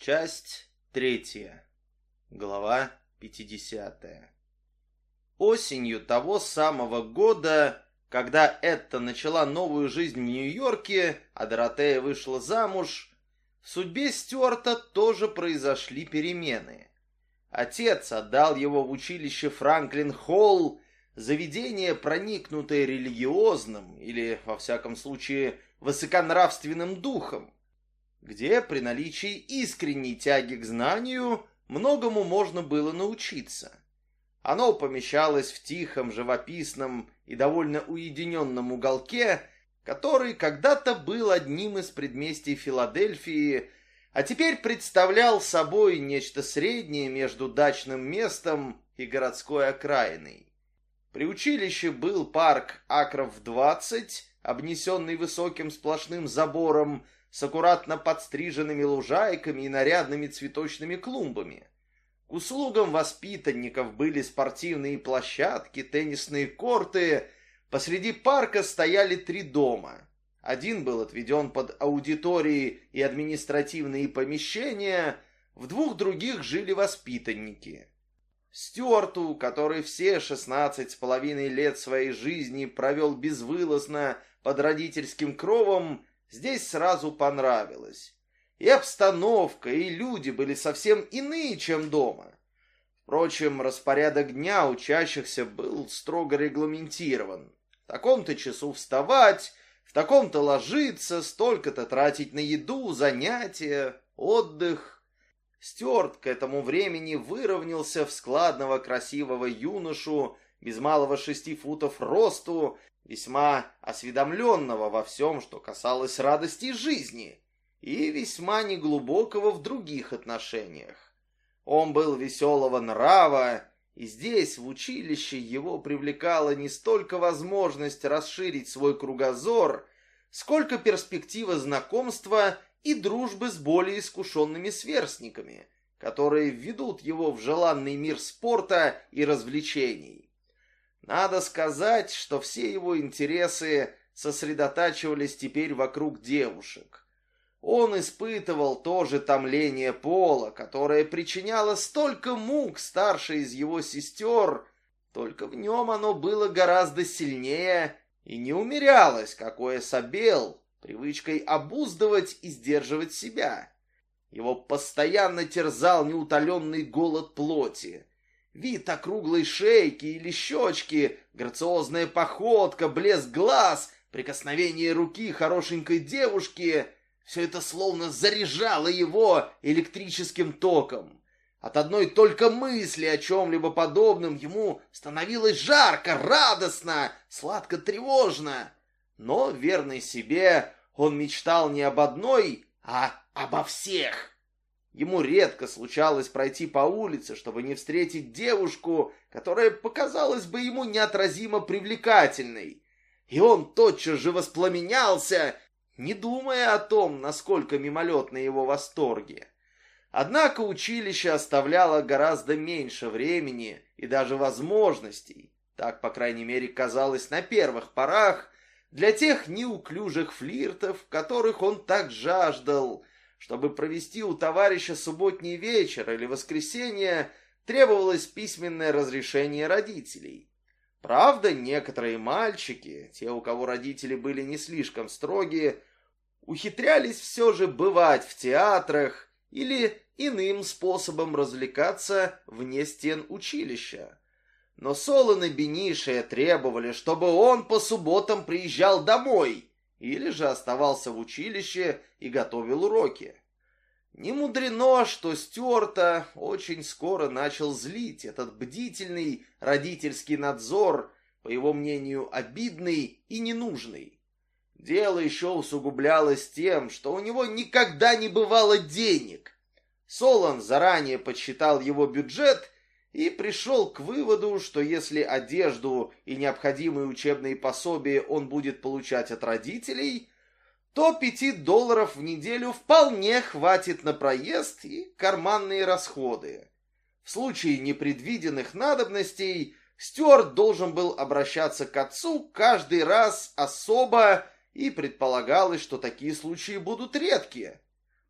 Часть третья. Глава 50. Осенью того самого года, когда Этта начала новую жизнь в Нью-Йорке, а Доротея вышла замуж, в судьбе Стюарта тоже произошли перемены. Отец отдал его в училище Франклин Холл, заведение, проникнутое религиозным или, во всяком случае, высоконравственным духом, где при наличии искренней тяги к знанию многому можно было научиться. Оно помещалось в тихом, живописном и довольно уединенном уголке, который когда-то был одним из предместий Филадельфии, а теперь представлял собой нечто среднее между дачным местом и городской окраиной. При училище был парк акров 20, обнесенный высоким сплошным забором, с аккуратно подстриженными лужайками и нарядными цветочными клумбами. К услугам воспитанников были спортивные площадки, теннисные корты. Посреди парка стояли три дома. Один был отведен под аудитории и административные помещения, в двух других жили воспитанники. Стюарту, который все шестнадцать с половиной лет своей жизни провел безвылазно под родительским кровом, здесь сразу понравилось. И обстановка, и люди были совсем иные, чем дома. Впрочем, распорядок дня учащихся был строго регламентирован. В таком-то часу вставать, в таком-то ложиться, столько-то тратить на еду, занятия, отдых. Стюарт к этому времени выровнялся в складного красивого юношу, без малого шести футов росту, весьма осведомленного во всем, что касалось радости жизни, и весьма неглубокого в других отношениях. Он был веселого нрава, и здесь, в училище, его привлекала не столько возможность расширить свой кругозор, сколько перспектива знакомства и дружбы с более искушенными сверстниками, которые введут его в желанный мир спорта и развлечений. Надо сказать, что все его интересы сосредотачивались теперь вокруг девушек. Он испытывал то же томление пола, которое причиняло столько мук старшей из его сестер, только в нем оно было гораздо сильнее и не умерялось, какое собел, привычкой обуздывать и сдерживать себя. Его постоянно терзал неутоленный голод плоти. Вид округлой шейки или щечки, грациозная походка, блеск глаз, прикосновение руки хорошенькой девушки — все это словно заряжало его электрическим током. От одной только мысли о чем-либо подобном ему становилось жарко, радостно, сладко-тревожно. Но, верный себе, он мечтал не об одной, а обо всех. Ему редко случалось пройти по улице, чтобы не встретить девушку, которая показалась бы ему неотразимо привлекательной. И он тотчас же воспламенялся, не думая о том, насколько мимолетны его восторги. Однако училище оставляло гораздо меньше времени и даже возможностей, так, по крайней мере, казалось на первых порах, для тех неуклюжих флиртов, которых он так жаждал, чтобы провести у товарища субботний вечер или воскресенье, требовалось письменное разрешение родителей. Правда, некоторые мальчики, те, у кого родители были не слишком строгие, ухитрялись все же бывать в театрах или иным способом развлекаться вне стен училища. Но Солон и Бенишия требовали, чтобы он по субботам приезжал домой, или же оставался в училище и готовил уроки. Не мудрено, что Стюарта очень скоро начал злить этот бдительный родительский надзор, по его мнению, обидный и ненужный. Дело еще усугублялось тем, что у него никогда не бывало денег. Солон заранее подсчитал его бюджет и пришел к выводу, что если одежду и необходимые учебные пособия он будет получать от родителей, то пяти долларов в неделю вполне хватит на проезд и карманные расходы. В случае непредвиденных надобностей Стюарт должен был обращаться к отцу каждый раз особо, и предполагалось, что такие случаи будут редкие.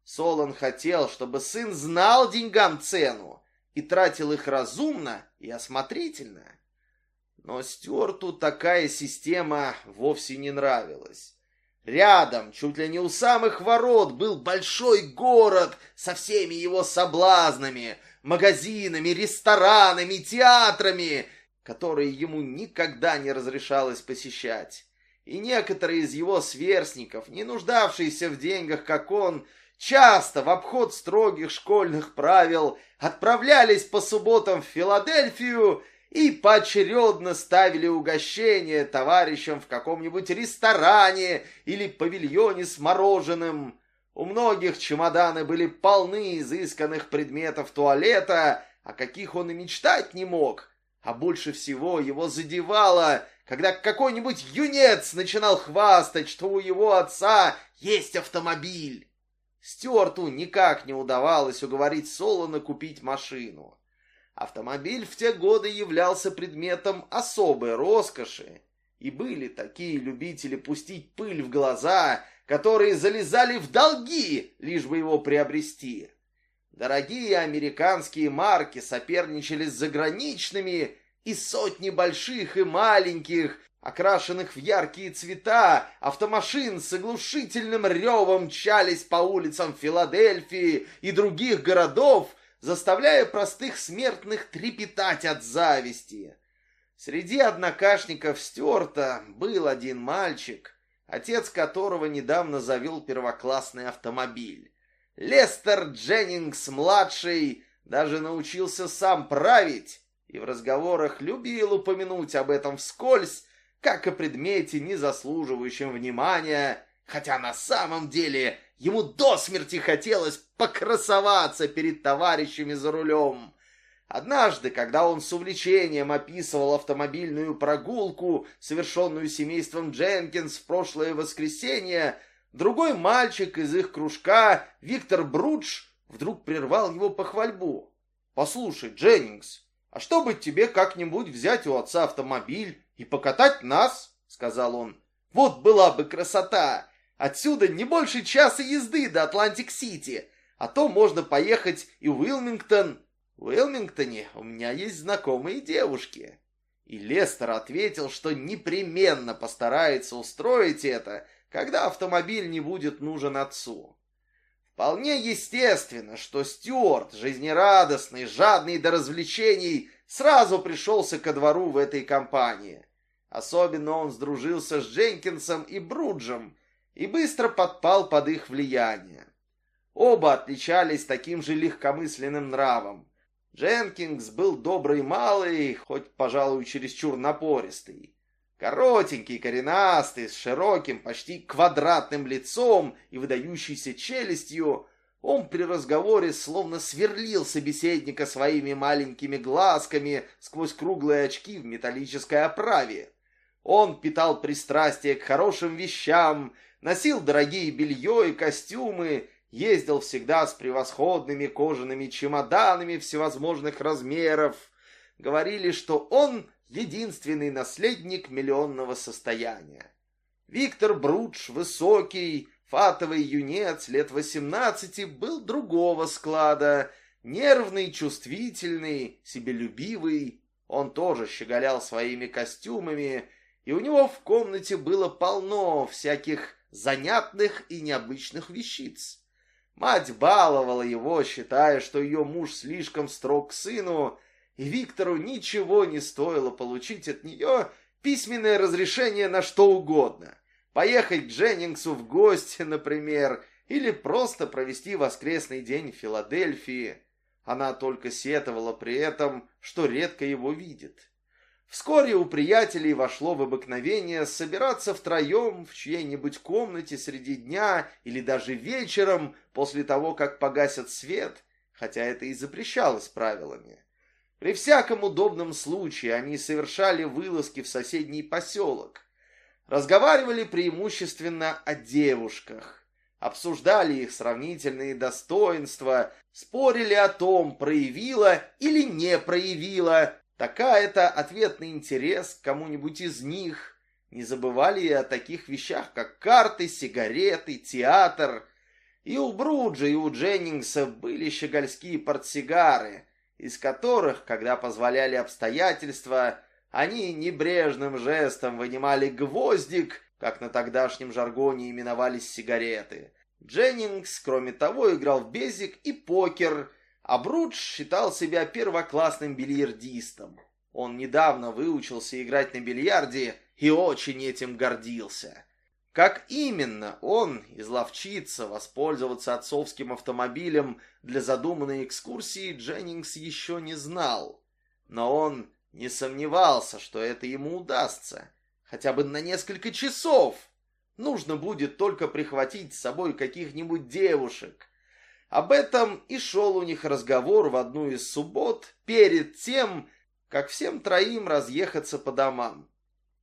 Солон хотел, чтобы сын знал деньгам цену и тратил их разумно и осмотрительно. Но Стюарту такая система вовсе не нравилась. Рядом, чуть ли не у самых ворот, был большой город со всеми его соблазнами, магазинами, ресторанами, театрами, которые ему никогда не разрешалось посещать. И некоторые из его сверстников, не нуждавшиеся в деньгах, как он, часто в обход строгих школьных правил отправлялись по субботам в Филадельфию и поочередно ставили угощения товарищам в каком-нибудь ресторане или павильоне с мороженым. У многих чемоданы были полны изысканных предметов туалета, о каких он и мечтать не мог. А больше всего его задевало, когда какой-нибудь юнец начинал хвастать, что у его отца есть автомобиль. Стюарту никак не удавалось уговорить Солона купить машину. Автомобиль в те годы являлся предметом особой роскоши, и были такие любители пустить пыль в глаза, которые залезали в долги, лишь бы его приобрести. Дорогие американские марки соперничали с заграничными, и сотни больших и маленьких, окрашенных в яркие цвета, автомашин с оглушительным ревом мчались по улицам Филадельфии и других городов, заставляя простых смертных трепетать от зависти. Среди однокашников Стюарта был один мальчик, отец которого недавно завел первоклассный автомобиль. Лестер Дженнингс-младший даже научился сам править и в разговорах любил упомянуть об этом вскользь, как о предмете, не заслуживающем внимания, хотя на самом деле Ему до смерти хотелось покрасоваться перед товарищами за рулем. Однажды, когда он с увлечением описывал автомобильную прогулку, совершенную семейством Дженкинс в прошлое воскресенье, другой мальчик из их кружка, Виктор Брудж, вдруг прервал его похвальбу. «Послушай, Дженнингс, а что бы тебе как-нибудь взять у отца автомобиль и покатать нас?» — сказал он. «Вот была бы красота! Отсюда не больше часа езды до Атлантик-Сити, а то можно поехать и в Уилмингтон. В Уилмингтоне у меня есть знакомые девушки. И Лестер ответил, что непременно постарается устроить это, когда автомобиль не будет нужен отцу. Вполне естественно, что Стюарт, жизнерадостный, жадный до развлечений, сразу пришелся ко двору в этой компании. Особенно он сдружился с Дженкинсом и Бруджем, и быстро подпал под их влияние. Оба отличались таким же легкомысленным нравом. Дженкинс был добрый малый, хоть, пожалуй, чересчур напористый. Коротенький, коренастый, с широким, почти квадратным лицом и выдающейся челюстью, он при разговоре словно сверлил собеседника своими маленькими глазками сквозь круглые очки в металлической оправе. Он питал пристрастие к хорошим вещам носил дорогие белье и костюмы, ездил всегда с превосходными кожаными чемоданами всевозможных размеров. Говорили, что он единственный наследник миллионного состояния. Виктор Брудж, высокий, фатовый юнец лет восемнадцати, был другого склада, нервный, чувствительный, себелюбивый. Он тоже щеголял своими костюмами, и у него в комнате было полно всяких занятных и необычных вещиц. Мать баловала его, считая, что ее муж слишком строг к сыну, и Виктору ничего не стоило получить от нее письменное разрешение на что угодно. Поехать к Дженнингсу в гости, например, или просто провести воскресный день в Филадельфии. Она только сетовала при этом, что редко его видит. Вскоре у приятелей вошло в обыкновение собираться втроем в чьей-нибудь комнате среди дня или даже вечером после того, как погасят свет, хотя это и запрещалось правилами. При всяком удобном случае они совершали вылазки в соседний поселок. Разговаривали преимущественно о девушках, обсуждали их сравнительные достоинства, спорили о том, проявила или не проявила Такая-то ответный интерес к кому-нибудь из них. Не забывали и о таких вещах, как карты, сигареты, театр. И у Бруджа, и у Дженнингса были щегольские портсигары, из которых, когда позволяли обстоятельства, они небрежным жестом вынимали гвоздик, как на тогдашнем жаргоне именовались сигареты. Дженнингс, кроме того, играл в безик и покер, а Брудж считал себя первоклассным бильярдистом. Он недавно выучился играть на бильярде и очень этим гордился. Как именно он изловчится воспользоваться отцовским автомобилем для задуманной экскурсии, Дженнингс еще не знал. Но он не сомневался, что это ему удастся. Хотя бы на несколько часов. Нужно будет только прихватить с собой каких-нибудь девушек. Об этом и шел у них разговор в одну из суббот перед тем, как всем троим разъехаться по домам.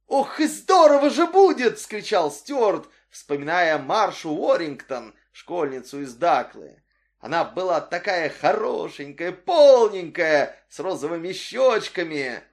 «Ох, и здорово же будет!» — скричал Стюарт, вспоминая Маршу Уоррингтон, школьницу из Даклы. Она была такая хорошенькая, полненькая, с розовыми щечками.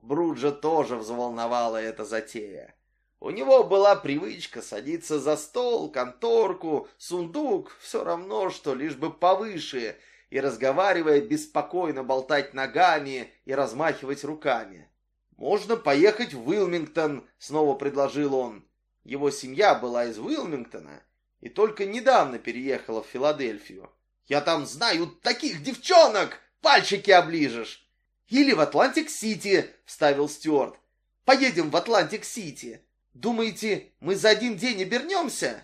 Бруджа тоже взволновала эта затея. У него была привычка садиться за стол, конторку, сундук, все равно, что лишь бы повыше, и, разговаривая, беспокойно болтать ногами и размахивать руками. «Можно поехать в Уилмингтон», — снова предложил он. Его семья была из Уилмингтона и только недавно переехала в Филадельфию. «Я там знаю таких девчонок! Пальчики оближешь!» «Или в Атлантик-Сити», — вставил Стюарт. «Поедем в Атлантик-Сити. Думаете, мы за один день обернемся?»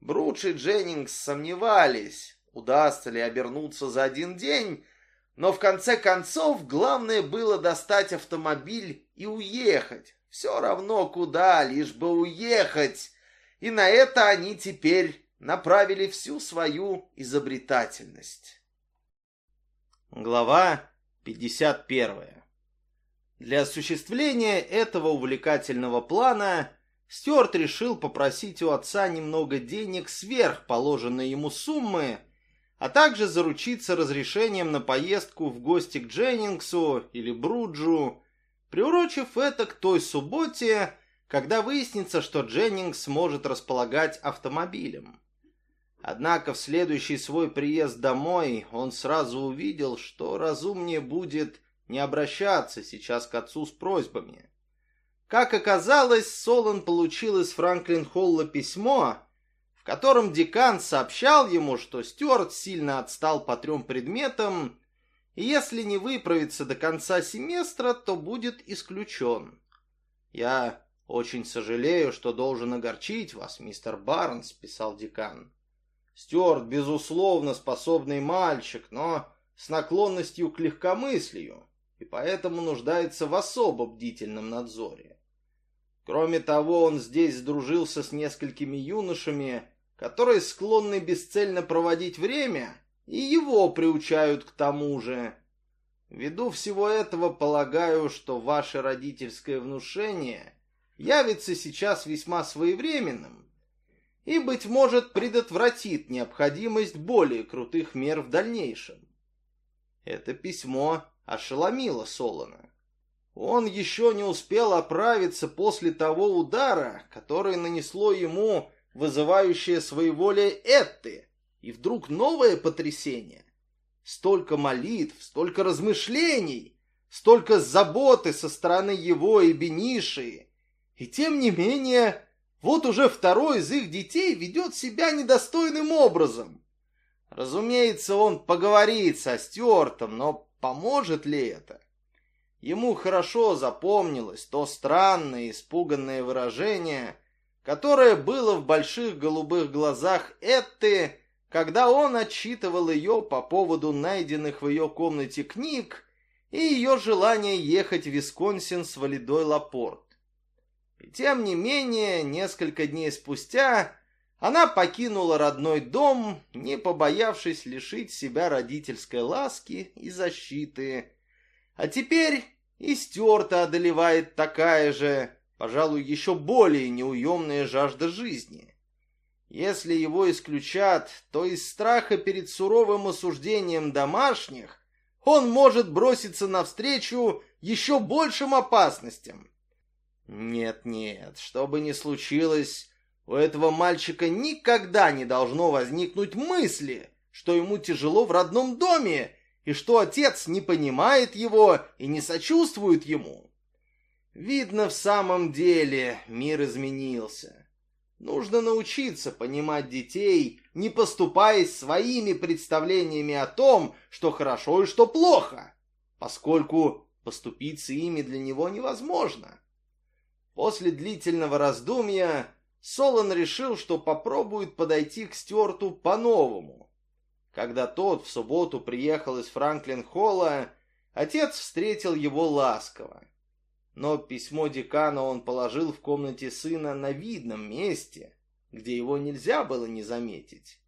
Брудж и Дженнингс сомневались, удастся ли обернуться за один день, но в конце концов главное было достать автомобиль и уехать. Все равно куда, лишь бы уехать. И на это они теперь направили всю свою изобретательность. Глава 51. Для осуществления этого увлекательного плана Стюарт решил попросить у отца немного денег сверх положенной ему суммы, а также заручиться разрешением на поездку в гости к Дженнингсу или Бруджу, приурочив это к той субботе, когда выяснится, что Дженнингс может располагать автомобилем. Однако в следующий свой приезд домой он сразу увидел, что разумнее будет не обращаться сейчас к отцу с просьбами. Как оказалось, Солон получил из Франклин-Холла письмо, в котором декан сообщал ему, что Стюарт сильно отстал по трем предметам, и если не выправится до конца семестра, то будет исключен. «Я очень сожалею, что должен огорчить вас, мистер Барнс», — писал декан. «Стюарт, безусловно, способный мальчик, но с наклонностью к легкомыслию, и поэтому нуждается в особо бдительном надзоре. Кроме того, он здесь сдружился с несколькими юношами, которые склонны бесцельно проводить время, и его приучают к тому же. Ввиду всего этого полагаю, что ваше родительское внушение явится сейчас весьма своевременным и, быть может, предотвратит необходимость более крутых мер в дальнейшем. Это письмо ошеломило Солона. Он еще не успел оправиться после того удара, который нанесло ему вызывающее своеволие Этты, и вдруг новое потрясение. Столько молитв, столько размышлений, столько заботы со стороны его и Бениши. И тем не менее, вот уже второй из их детей ведет себя недостойным образом. Разумеется, он поговорит со Стюартом, но поможет ли это? Ему хорошо запомнилось то странное, испуганное выражение, которое было в больших голубых глазах Этты, когда он отчитывал ее по поводу найденных в ее комнате книг и ее желания ехать в Висконсин с Валидой Лапорт. И тем не менее, несколько дней спустя она покинула родной дом, не побоявшись лишить себя родительской ласки и защиты, а теперь и Стюарта одолевает такая же, пожалуй, еще более неуемная жажда жизни. Если его исключат, то из страха перед суровым осуждением домашних он может броситься навстречу еще большим опасностям. Нет-нет, что бы ни случилось, У этого мальчика никогда не должно возникнуть мысли, что ему тяжело в родном доме, и что отец не понимает его и не сочувствует ему. Видно, в самом деле мир изменился. Нужно научиться понимать детей, не поступаясь своими представлениями о том, что хорошо и что плохо, поскольку поступиться ими для него невозможно. После длительного раздумья Солон решил, что попробует подойти к Стюарту по-новому. Когда тот в субботу приехал из Франклин-Холла, отец встретил его ласково но письмо декана он положил в комнате сына на видном месте, где его нельзя было не заметить.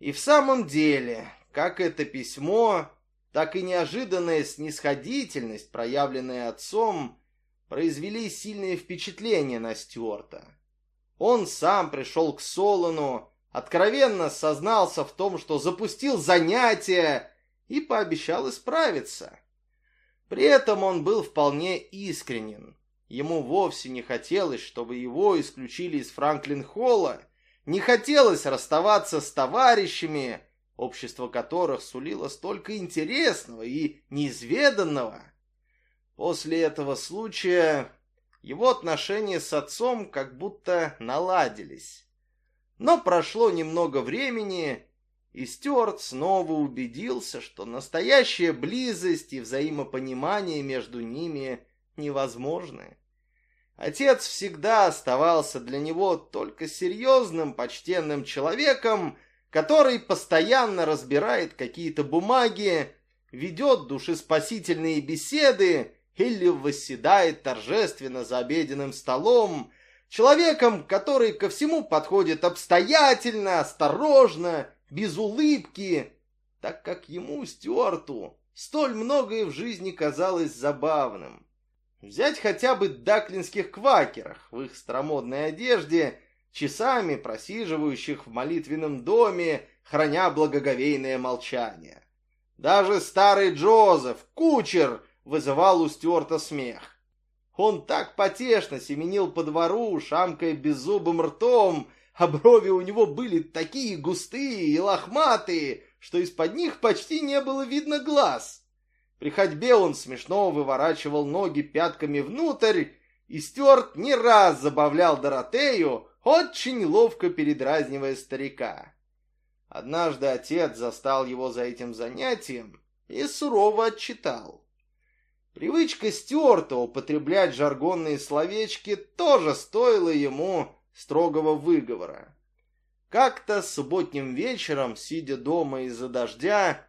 И в самом деле, как это письмо, так и неожиданная снисходительность, проявленная отцом, произвели сильное впечатление на Стюарта. Он сам пришел к Солону, откровенно сознался в том, что запустил занятия и пообещал исправиться. При этом он был вполне искренен. Ему вовсе не хотелось, чтобы его исключили из Франклин-Холла, не хотелось расставаться с товарищами, общество которых сулило столько интересного и неизведанного. После этого случая его отношения с отцом как будто наладились. Но прошло немного времени, и Стюарт снова убедился, что настоящая близость и взаимопонимание между ними невозможны. Отец всегда оставался для него только серьезным, почтенным человеком, который постоянно разбирает какие-то бумаги, ведет душеспасительные беседы или восседает торжественно за обеденным столом, человеком, который ко всему подходит обстоятельно, осторожно без улыбки, так как ему, Стюарту, столь многое в жизни казалось забавным. Взять хотя бы даклинских квакерах в их старомодной одежде, часами просиживающих в молитвенном доме, храня благоговейное молчание. Даже старый Джозеф, кучер, вызывал у Стюарта смех. Он так потешно семенил по двору, шамкая беззубым ртом, а брови у него были такие густые и лохматые, что из-под них почти не было видно глаз. При ходьбе он смешно выворачивал ноги пятками внутрь, и Стюарт не раз забавлял Доротею, очень ловко передразнивая старика. Однажды отец застал его за этим занятием и сурово отчитал. Привычка Стюарта употреблять жаргонные словечки тоже стоила ему строгого выговора. Как-то субботним вечером, сидя дома из-за дождя,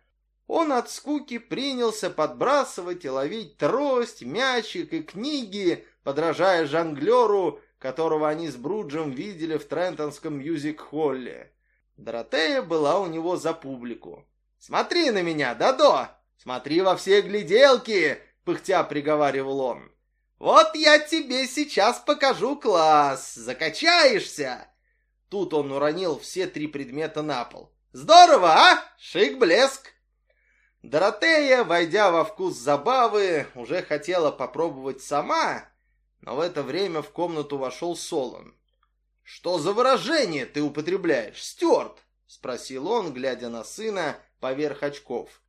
он от скуки принялся подбрасывать и ловить трость, мячик и книги, подражая жонглеру, которого они с Бруджем видели в Трентонском мюзик-холле. Доротея была у него за публику. «Смотри на меня, Дадо! Смотри во все гляделки!» — пыхтя приговаривал он. «Вот я тебе сейчас покажу класс! Закачаешься!» Тут он уронил все три предмета на пол. «Здорово, а? Шик-блеск!» Доротея, войдя во вкус забавы, уже хотела попробовать сама, но в это время в комнату вошел Солон. «Что за выражение ты употребляешь, Стюарт?» — спросил он, глядя на сына поверх очков.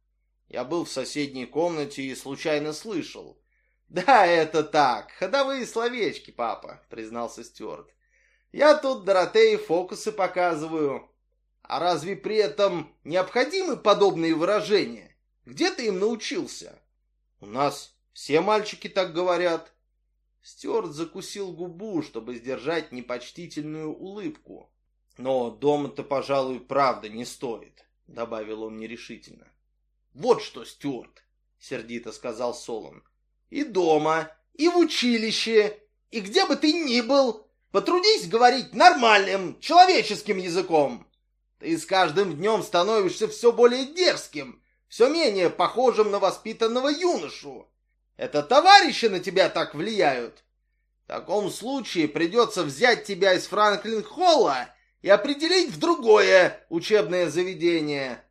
Я был в соседней комнате и случайно слышал. «Да, это так, ходовые словечки, папа», — признался Стюарт. «Я тут Доротеи фокусы показываю. А разве при этом необходимы подобные выражения? Где ты им научился?» «У нас все мальчики так говорят». Стюарт закусил губу, чтобы сдержать непочтительную улыбку. «Но дома-то, пожалуй, правда не стоит», — добавил он нерешительно. «Вот что, Стюарт», — сердито сказал Солон, и дома, и в училище, и где бы ты ни был, потрудись говорить нормальным, человеческим языком. Ты с каждым днем становишься все более дерзким, все менее похожим на воспитанного юношу. Это товарищи на тебя так влияют. В таком случае придется взять тебя из Франклин-Холла и определить в другое учебное заведение.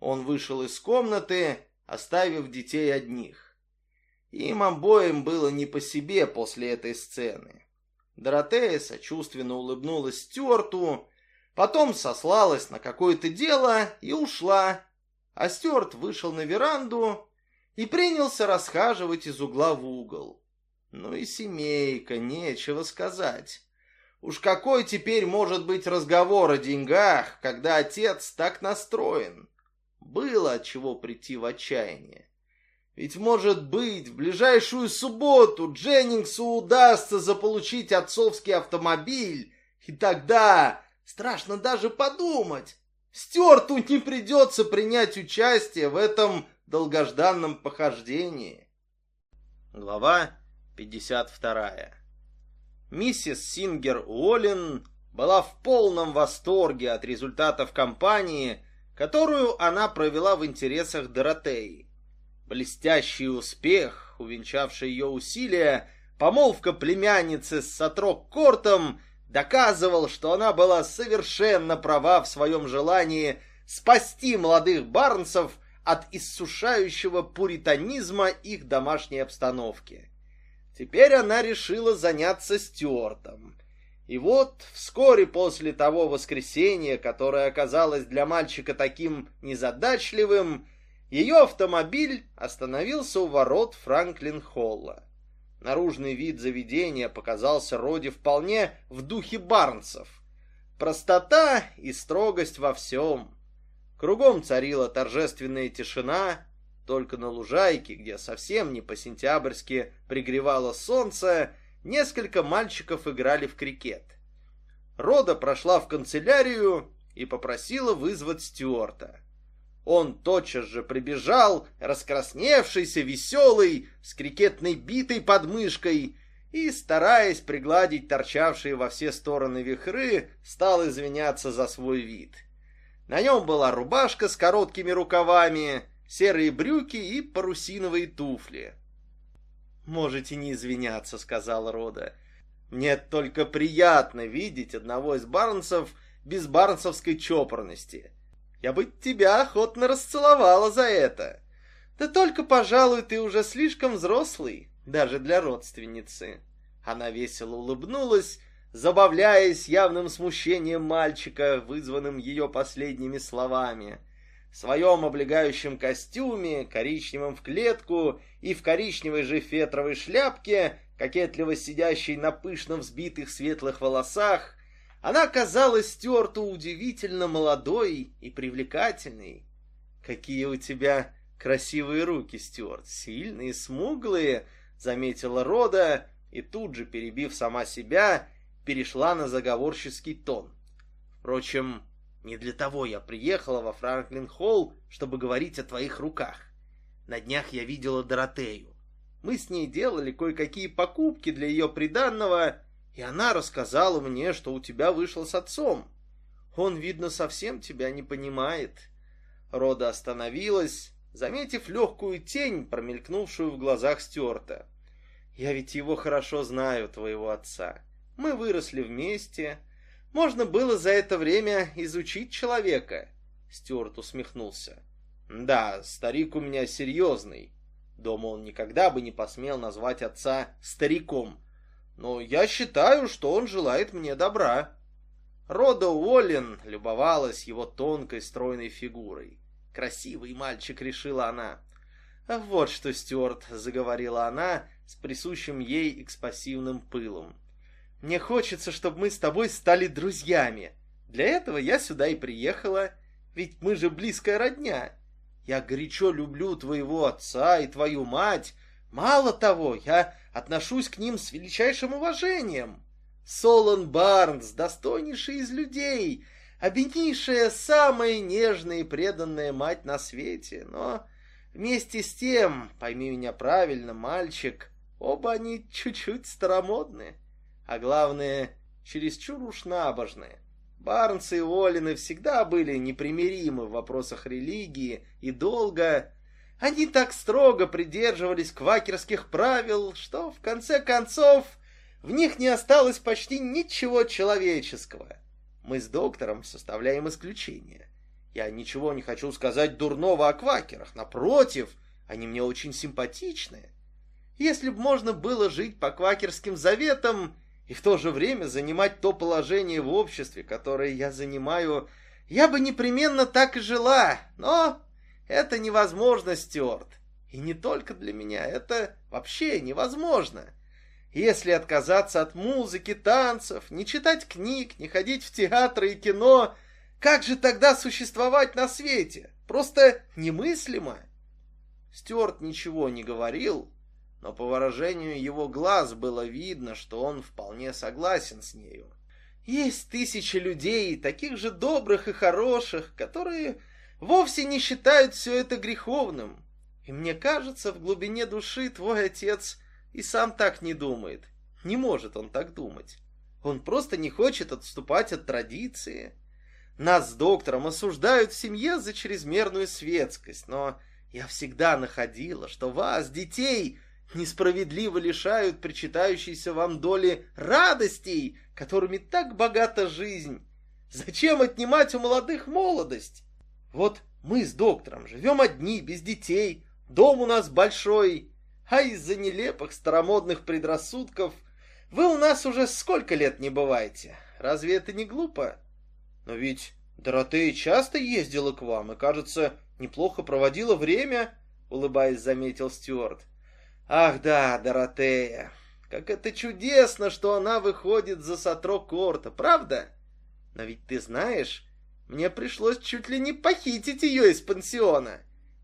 Он вышел из комнаты, оставив детей одних. Им обоим было не по себе после этой сцены. Доротея сочувственно улыбнулась Стюарту, потом сослалась на какое-то дело и ушла. А Стюарт вышел на веранду и принялся расхаживать из угла в угол. Ну и семейка, нечего сказать. Уж какой теперь может быть разговор о деньгах, когда отец так настроен? Было от чего прийти в отчаяние. Ведь, может быть, в ближайшую субботу Дженнингсу удастся заполучить отцовский автомобиль, и тогда, страшно даже подумать, Стюарту не придется принять участие в этом долгожданном похождении. Глава 52 Миссис Сингер Уоллен была в полном восторге от результатов кампании, которую она провела в интересах Доротеи. Блестящий успех, увенчавший ее усилия, помолвка племянницы с Сатрок Кортом доказывал, что она была совершенно права в своем желании спасти молодых барнсов от иссушающего пуританизма их домашней обстановки. Теперь она решила заняться Стюартом. И вот вскоре после того воскресенья, которое оказалось для мальчика таким незадачливым, ее автомобиль остановился у ворот Франклин-Холла. Наружный вид заведения показался Роди вполне в духе Барнсов. Простота и строгость во всем. Кругом царила торжественная тишина, только на лужайке, где совсем не по-сентябрьски пригревало солнце, несколько мальчиков играли в крикет. Рода прошла в канцелярию и попросила вызвать Стюарта. Он тотчас же прибежал, раскрасневшийся, веселый, с крикетной битой под мышкой, и, стараясь пригладить торчавшие во все стороны вихры, стал извиняться за свой вид. На нем была рубашка с короткими рукавами, серые брюки и парусиновые туфли. «Можете не извиняться», — сказал Рода. «Мне только приятно видеть одного из барнсов без барнсовской чопорности. Я бы тебя охотно расцеловала за это. Да только, пожалуй, ты уже слишком взрослый, даже для родственницы». Она весело улыбнулась, забавляясь явным смущением мальчика, вызванным ее последними словами — в своем облегающем костюме, коричневом в клетку и в коричневой же фетровой шляпке, кокетливо сидящей на пышно взбитых светлых волосах, она казалась Стюарту удивительно молодой и привлекательной. «Какие у тебя красивые руки, Стюарт, сильные, смуглые», — заметила Рода, и тут же, перебив сама себя, перешла на заговорческий тон. Впрочем, не для того я приехала во Франклин-Холл, чтобы говорить о твоих руках. На днях я видела Доротею. Мы с ней делали кое-какие покупки для ее приданного, и она рассказала мне, что у тебя вышло с отцом. Он, видно, совсем тебя не понимает. Рода остановилась, заметив легкую тень, промелькнувшую в глазах Стюарта. Я ведь его хорошо знаю, твоего отца. Мы выросли вместе, можно было за это время изучить человека. Стюарт усмехнулся. Да, старик у меня серьезный. Дома он никогда бы не посмел назвать отца стариком. Но я считаю, что он желает мне добра. Рода Уоллен любовалась его тонкой стройной фигурой. Красивый мальчик, решила она. Вот что, Стюарт, заговорила она с присущим ей экспассивным пылом. Мне хочется, чтобы мы с тобой стали друзьями. Для этого я сюда и приехала, ведь мы же близкая родня. Я горячо люблю твоего отца и твою мать. Мало того, я отношусь к ним с величайшим уважением. Солон Барнс, достойнейший из людей, обиднейшая, самая нежная и преданная мать на свете. Но вместе с тем, пойми меня правильно, мальчик, оба они чуть-чуть старомодные а главное, чересчур уж набожные. Барнсы и Олины всегда были непримиримы в вопросах религии и долга. Они так строго придерживались квакерских правил, что, в конце концов, в них не осталось почти ничего человеческого. Мы с доктором составляем исключение. Я ничего не хочу сказать дурного о квакерах. Напротив, они мне очень симпатичны. Если бы можно было жить по квакерским заветам, и в то же время занимать то положение в обществе, которое я занимаю, я бы непременно так и жила, но это невозможно, Стюарт. И не только для меня, это вообще невозможно. Если отказаться от музыки, танцев, не читать книг, не ходить в театры и кино, как же тогда существовать на свете? Просто немыслимо. Стюарт ничего не говорил, но по выражению его глаз было видно, что он вполне согласен с нею. Есть тысячи людей, таких же добрых и хороших, которые вовсе не считают все это греховным. И мне кажется, в глубине души твой отец и сам так не думает. Не может он так думать. Он просто не хочет отступать от традиции. Нас с доктором осуждают в семье за чрезмерную светскость, но я всегда находила, что вас, детей, несправедливо лишают причитающейся вам доли радостей, которыми так богата жизнь. Зачем отнимать у молодых молодость? Вот мы с доктором живем одни, без детей, дом у нас большой, а из-за нелепых старомодных предрассудков вы у нас уже сколько лет не бываете. Разве это не глупо? Но ведь Доротея часто ездила к вам и, кажется, неплохо проводила время, улыбаясь, заметил Стюарт. Ах да, Доротея, как это чудесно, что она выходит за Сатро Корта, правда? Но ведь ты знаешь, мне пришлось чуть ли не похитить ее из пансиона.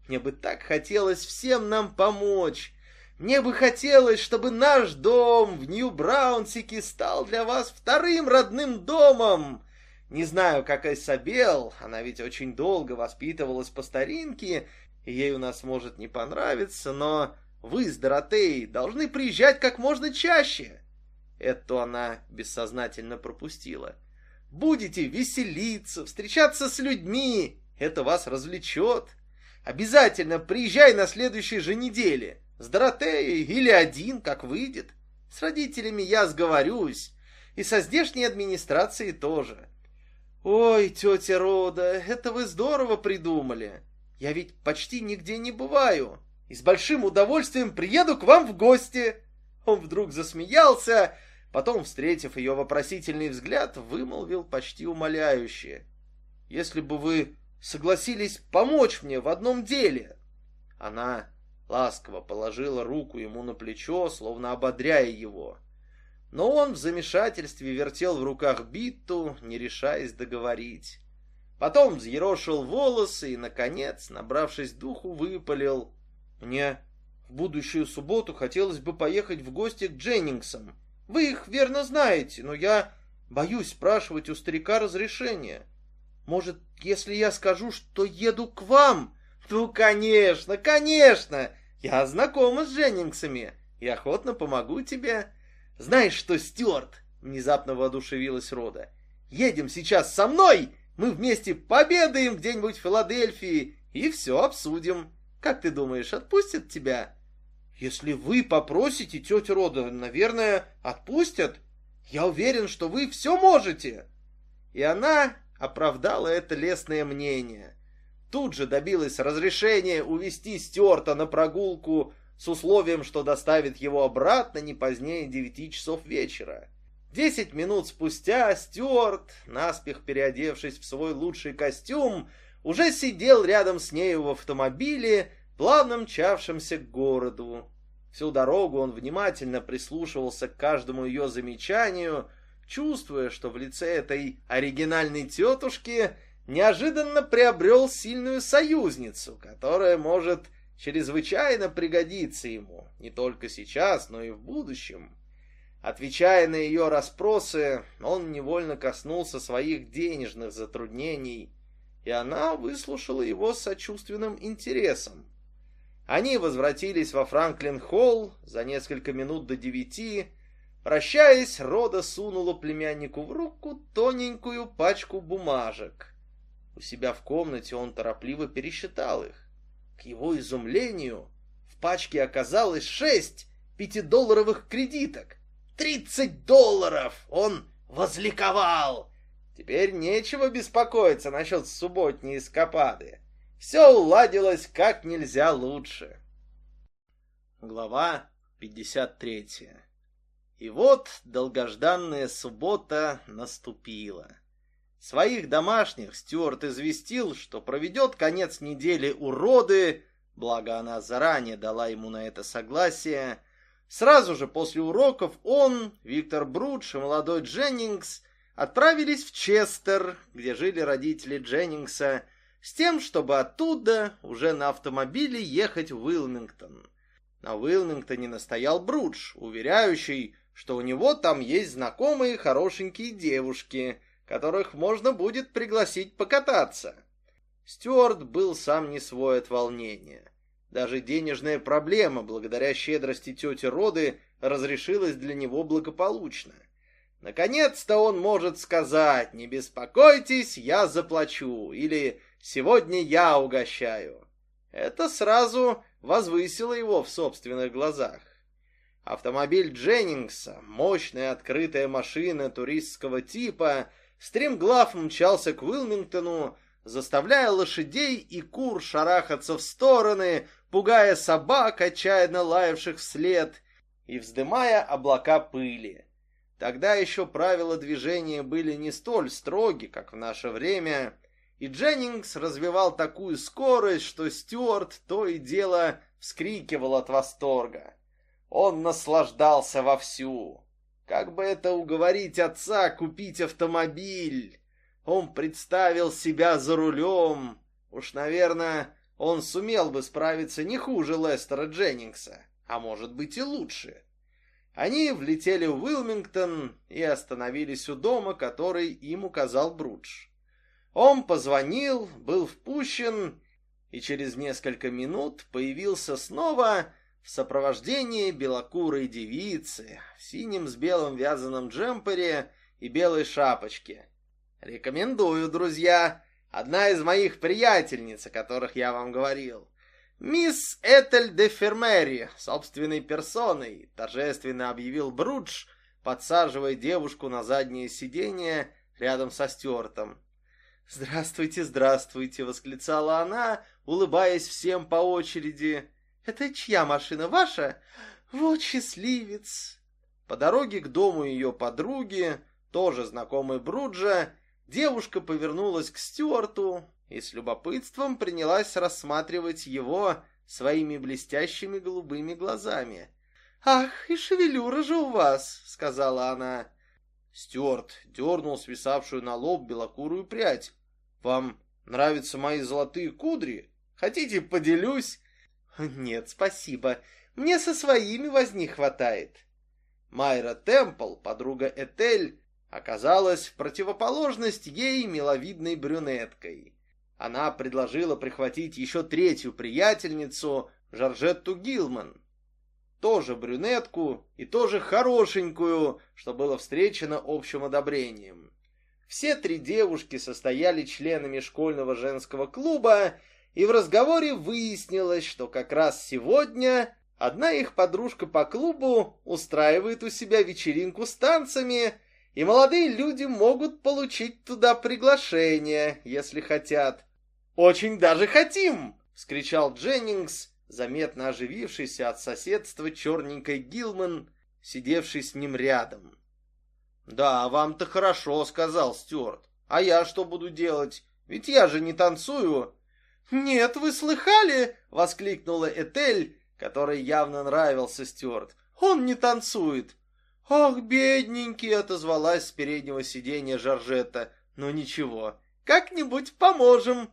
Мне бы так хотелось всем нам помочь. Мне бы хотелось, чтобы наш дом в Нью-Браунсике стал для вас вторым родным домом. Не знаю, как Айсабел, она ведь очень долго воспитывалась по старинке, и ей у нас может не понравиться, но вы с Доротеей должны приезжать как можно чаще. Это она бессознательно пропустила. Будете веселиться, встречаться с людьми. Это вас развлечет. Обязательно приезжай на следующей же неделе. С Доротеей или один, как выйдет. С родителями я сговорюсь. И со здешней администрацией тоже. Ой, тетя Рода, это вы здорово придумали. Я ведь почти нигде не бываю и с большим удовольствием приеду к вам в гости!» Он вдруг засмеялся, потом, встретив ее вопросительный взгляд, вымолвил почти умоляюще. «Если бы вы согласились помочь мне в одном деле!» Она ласково положила руку ему на плечо, словно ободряя его. Но он в замешательстве вертел в руках биту, не решаясь договорить. Потом взъерошил волосы и, наконец, набравшись духу, выпалил. Мне в будущую субботу хотелось бы поехать в гости к Дженнингсам. Вы их верно знаете, но я боюсь спрашивать у старика разрешения. Может, если я скажу, что еду к вам? Ну, конечно, конечно! Я знакома с Дженнингсами и охотно помогу тебе. Знаешь что, Стюарт? Внезапно воодушевилась Рода. Едем сейчас со мной, мы вместе победаем где-нибудь в Филадельфии и все обсудим. Как ты думаешь, отпустят тебя? Если вы попросите, тетя Рода, наверное, отпустят. Я уверен, что вы все можете. И она оправдала это лестное мнение. Тут же добилась разрешения увести Стюарта на прогулку с условием, что доставит его обратно не позднее девяти часов вечера. Десять минут спустя Стюарт, наспех переодевшись в свой лучший костюм, уже сидел рядом с нею в автомобиле, плавно мчавшемся к городу. Всю дорогу он внимательно прислушивался к каждому ее замечанию, чувствуя, что в лице этой оригинальной тетушки неожиданно приобрел сильную союзницу, которая может чрезвычайно пригодиться ему, не только сейчас, но и в будущем. Отвечая на ее расспросы, он невольно коснулся своих денежных затруднений, и она выслушала его с сочувственным интересом. Они возвратились во Франклин-холл за несколько минут до девяти. Прощаясь, Рода сунула племяннику в руку тоненькую пачку бумажек. У себя в комнате он торопливо пересчитал их. К его изумлению в пачке оказалось шесть пятидолларовых кредиток. Тридцать долларов! Он возликовал! Теперь нечего беспокоиться насчет субботней эскапады. Все уладилось как нельзя лучше. Глава 53 И вот долгожданная суббота наступила. Своих домашних Стюарт известил, что проведет конец недели уроды, благо она заранее дала ему на это согласие. Сразу же после уроков он, Виктор Брудж и молодой Дженнингс отправились в Честер, где жили родители Дженнингса, с тем, чтобы оттуда уже на автомобиле ехать в Уилмингтон. На Уилмингтоне настоял Брудж, уверяющий, что у него там есть знакомые хорошенькие девушки, которых можно будет пригласить покататься. Стюарт был сам не свой от волнения. Даже денежная проблема, благодаря щедрости тети Роды, разрешилась для него благополучно. Наконец-то он может сказать «Не беспокойтесь, я заплачу» или «Сегодня я угощаю». Это сразу возвысило его в собственных глазах. Автомобиль Дженнингса, мощная открытая машина туристского типа, стремглав мчался к Уилмингтону, заставляя лошадей и кур шарахаться в стороны, пугая собак, отчаянно лаявших вслед, и вздымая облака пыли. Тогда еще правила движения были не столь строги, как в наше время, и Дженнингс развивал такую скорость, что Стюарт то и дело вскрикивал от восторга. Он наслаждался вовсю. Как бы это уговорить отца купить автомобиль? Он представил себя за рулем. Уж, наверное, он сумел бы справиться не хуже Лестера Дженнингса, а может быть и лучше. Они влетели в Уилмингтон и остановились у дома, который им указал Брудж. Он позвонил, был впущен и через несколько минут появился снова в сопровождении белокурой девицы в синем с белым вязаном джемпере и белой шапочке. Рекомендую, друзья, одна из моих приятельниц, о которых я вам говорил. «Мисс Этель де Фермери, собственной персоной», — торжественно объявил Брудж, подсаживая девушку на заднее сиденье рядом со Стюартом. «Здравствуйте, здравствуйте!» — восклицала она, улыбаясь всем по очереди. «Это чья машина? Ваша? Вот счастливец!» По дороге к дому ее подруги, тоже знакомой Бруджа, девушка повернулась к Стюарту и с любопытством принялась рассматривать его своими блестящими голубыми глазами. «Ах, и шевелюра же у вас!» — сказала она. Стюарт дернул свисавшую на лоб белокурую прядь. «Вам нравятся мои золотые кудри? Хотите, поделюсь?» «Нет, спасибо. Мне со своими возни хватает». Майра Темпл, подруга Этель, оказалась в противоположность ей миловидной брюнеткой. Она предложила прихватить еще третью приятельницу, Жоржетту Гилман. Тоже брюнетку и тоже хорошенькую, что было встречено общим одобрением. Все три девушки состояли членами школьного женского клуба и в разговоре выяснилось, что как раз сегодня одна их подружка по клубу устраивает у себя вечеринку с танцами, и молодые люди могут получить туда приглашение, если хотят. «Очень даже хотим!» — вскричал Дженнингс, заметно оживившийся от соседства черненькой Гилман, сидевший с ним рядом. «Да, вам-то хорошо», — сказал Стюарт. «А я что буду делать? Ведь я же не танцую, «Нет, вы слыхали?» — воскликнула Этель, которой явно нравился Стюарт. «Он не танцует!» «Ах, бедненький!» — отозвалась с переднего сиденья Жоржетта. «Ну ничего, как-нибудь поможем!»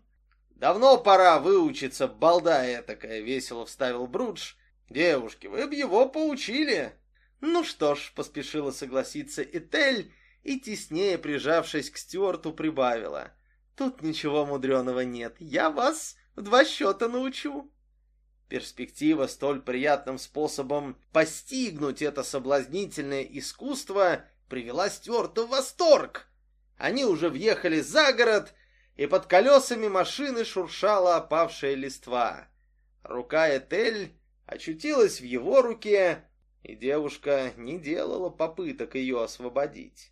«Давно пора выучиться, балда этакая!» — весело вставил Брудж. «Девушки, вы б его поучили!» «Ну что ж», — поспешила согласиться Этель и, теснее прижавшись к Стюарту, прибавила. Тут ничего мудреного нет. Я вас в два счета научу. Перспектива столь приятным способом постигнуть это соблазнительное искусство привела Стюарта в восторг. Они уже въехали за город, и под колесами машины шуршала опавшая листва. Рука Этель очутилась в его руке, и девушка не делала попыток ее освободить.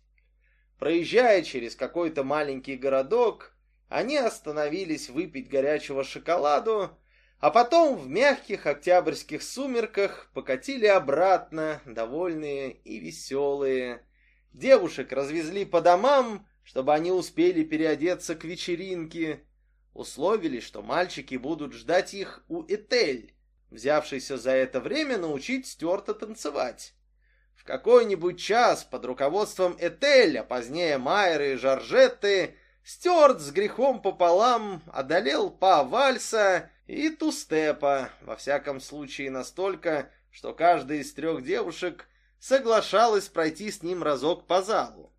Проезжая через какой-то маленький городок, они остановились выпить горячего шоколаду, а потом в мягких октябрьских сумерках покатили обратно, довольные и веселые. Девушек развезли по домам, чтобы они успели переодеться к вечеринке. Условились, что мальчики будут ждать их у Этель, взявшийся за это время научить Стюарта танцевать. В какой-нибудь час под руководством Этель, а позднее Майеры и Жоржетты, Стюарт с грехом пополам одолел па вальса и тустепа, во всяком случае настолько, что каждая из трех девушек соглашалась пройти с ним разок по залу.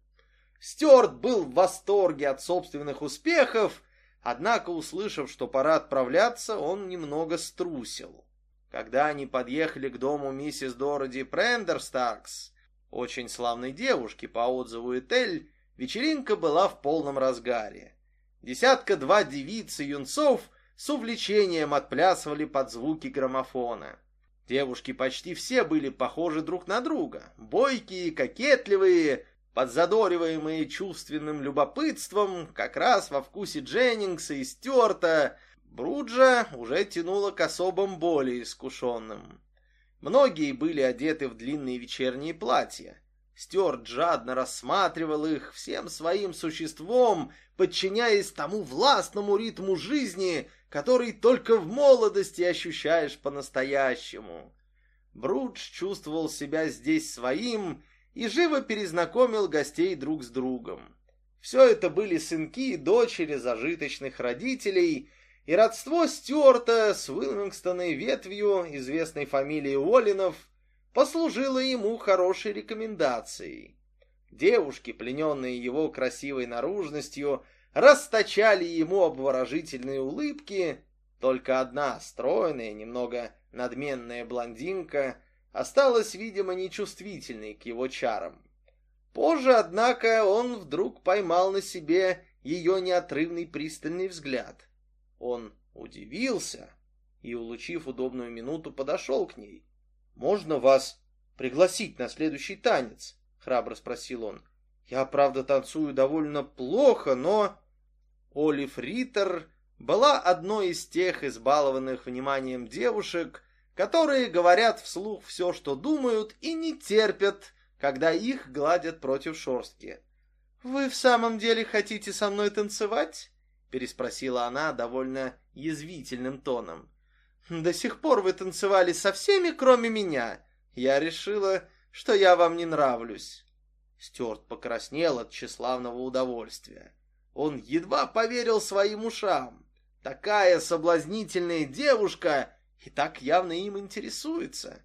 Стюарт был в восторге от собственных успехов, однако, услышав, что пора отправляться, он немного струсил. Когда они подъехали к дому миссис Дороди Прендерстаркс, очень славной девушки по отзыву Этель, вечеринка была в полном разгаре. Десятка-два девиц и юнцов с увлечением отплясывали под звуки граммофона. Девушки почти все были похожи друг на друга, бойкие, кокетливые, подзадориваемые чувственным любопытством, как раз во вкусе Дженнингса и Стюарта, Бруджа уже тянула к особым более искушенным. Многие были одеты в длинные вечерние платья. Стюарт жадно рассматривал их всем своим существом, подчиняясь тому властному ритму жизни, который только в молодости ощущаешь по-настоящему. Брудж чувствовал себя здесь своим и живо перезнакомил гостей друг с другом. Все это были сынки и дочери зажиточных родителей, и родство Стюарта с Уилмингстоной ветвью известной фамилии Уоллинов послужило ему хорошей рекомендацией. Девушки, плененные его красивой наружностью, расточали ему обворожительные улыбки. Только одна стройная, немного надменная блондинка осталась, видимо, нечувствительной к его чарам. Позже, однако, он вдруг поймал на себе ее неотрывный пристальный взгляд. Он удивился и, улучив удобную минуту, подошел к ней. «Можно вас пригласить на следующий танец?» — храбро спросил он. «Я, правда, танцую довольно плохо, но...» Олив Риттер была одной из тех избалованных вниманием девушек, которые говорят вслух все, что думают, и не терпят, когда их гладят против шорстки. «Вы в самом деле хотите со мной танцевать?» переспросила она довольно язвительным тоном. «До сих пор вы танцевали со всеми, кроме меня. Я решила, что я вам не нравлюсь». Стюарт покраснел от тщеславного удовольствия. Он едва поверил своим ушам. Такая соблазнительная девушка и так явно им интересуется.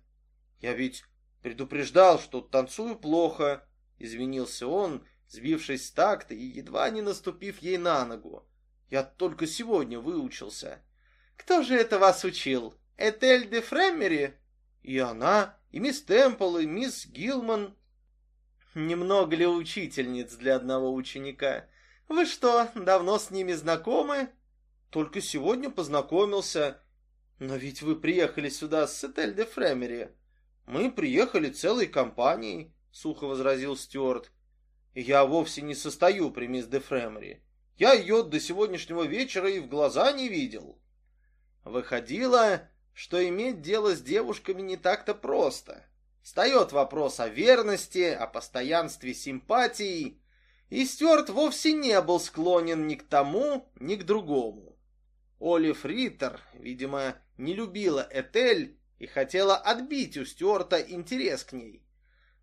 Я ведь предупреждал, что танцую плохо, извинился он, сбившись с такта и едва не наступив ей на ногу. Я только сегодня выучился. Кто же это вас учил? Этель де Фреммери? И она, и мисс Темпл, и мисс Гилман. Немного ли учительниц для одного ученика? Вы что, давно с ними знакомы? Только сегодня познакомился. Но ведь вы приехали сюда с Этель де Фремери. Мы приехали целой компанией, сухо возразил Стюарт. Я вовсе не состою при мисс де Фремери. Я ее до сегодняшнего вечера и в глаза не видел. Выходило, что иметь дело с девушками не так-то просто. Встает вопрос о верности, о постоянстве симпатий, и Стюарт вовсе не был склонен ни к тому, ни к другому. Олив Риттер, видимо, не любила Этель и хотела отбить у Стюарта интерес к ней.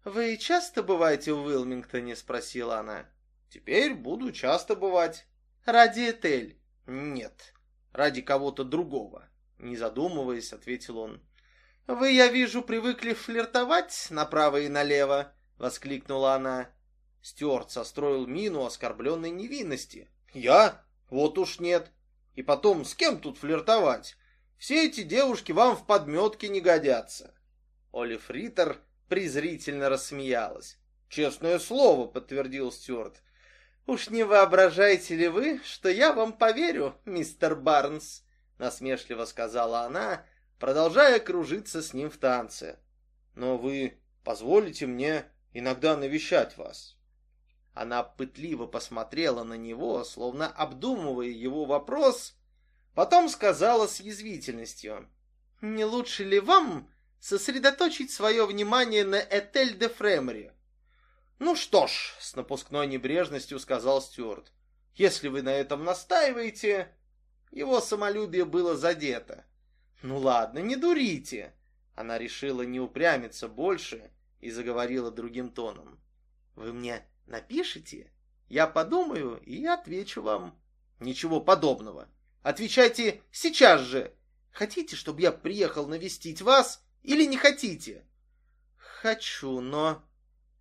«Вы часто бываете в Уилмингтоне?» — спросила она. «Теперь буду часто бывать». «Ради Этель?» «Нет, ради кого-то другого», — не задумываясь, ответил он. «Вы, я вижу, привыкли флиртовать направо и налево», — воскликнула она. Стюарт состроил мину оскорбленной невинности. «Я? Вот уж нет. И потом, с кем тут флиртовать? Все эти девушки вам в подметке не годятся». Олив Риттер презрительно рассмеялась. «Честное слово», — подтвердил Стюарт. «Уж не воображаете ли вы, что я вам поверю, мистер Барнс?» — насмешливо сказала она, продолжая кружиться с ним в танце. «Но вы позволите мне иногда навещать вас?» Она пытливо посмотрела на него, словно обдумывая его вопрос, Потом сказала с язвительностью. «Не лучше ли вам сосредоточить свое внимание на Этель де Фремери?» «Ну что ж», — с напускной небрежностью сказал Стюарт, «если вы на этом настаиваете...» Его самолюбие было задето. «Ну ладно, не дурите!» Она решила не упрямиться больше и заговорила другим тоном. «Вы мне напишите? Я подумаю и отвечу вам». «Ничего подобного. Отвечайте сейчас же. Хотите, чтобы я приехал навестить вас или не хотите?» «Хочу, но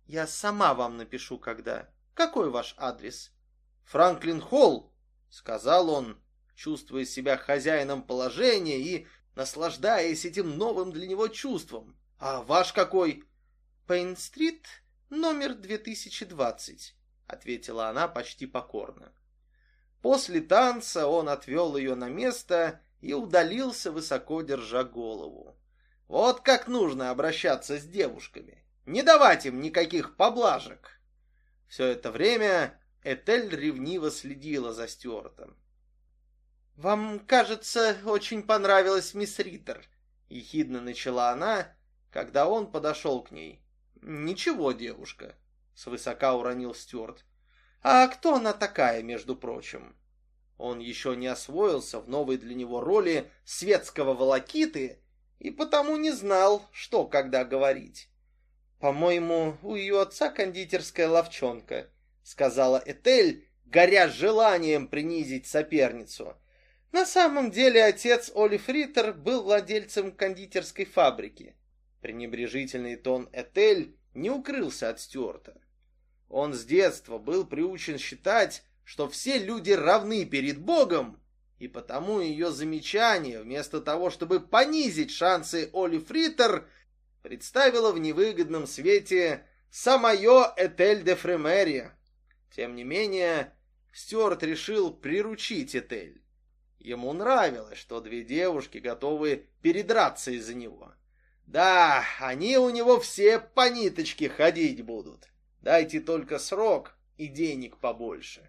я сама вам напишу, когда. Какой ваш адрес?» «Франклин Холл», — сказал он, чувствуя себя хозяином положения и наслаждаясь этим новым для него чувством. «А ваш какой?» «Пейн-стрит, номер 2020», — ответила она почти покорно. После танца он отвел ее на место и удалился, высоко держа голову. Вот как нужно обращаться с девушками. Не давать им никаких поблажек. Все это время Этель ревниво следила за Стюартом. «Вам, кажется, очень понравилась мисс Риттер», — ехидно начала она, когда он подошел к ней. «Ничего, девушка», — свысока уронил Стюарт. «А кто она такая, между прочим?» Он еще не освоился в новой для него роли светского волокиты и потому не знал, что когда говорить. «По-моему, у ее отца кондитерская ловчонка», — сказала Этель, горя желанием принизить соперницу. На самом деле отец Оли Фриттер был владельцем кондитерской фабрики. Пренебрежительный тон Этель не укрылся от Стюарта. Он с детства был приучен считать, что все люди равны перед Богом, и потому ее замечание, вместо того, чтобы понизить шансы Оли Фриттер, представило в невыгодном свете самое Этель де Фремери. Тем не менее, Стюарт решил приручить Этель. Ему нравилось, что две девушки готовы передраться из-за него. Да, они у него все по ниточке ходить будут. Дайте только срок и денег побольше.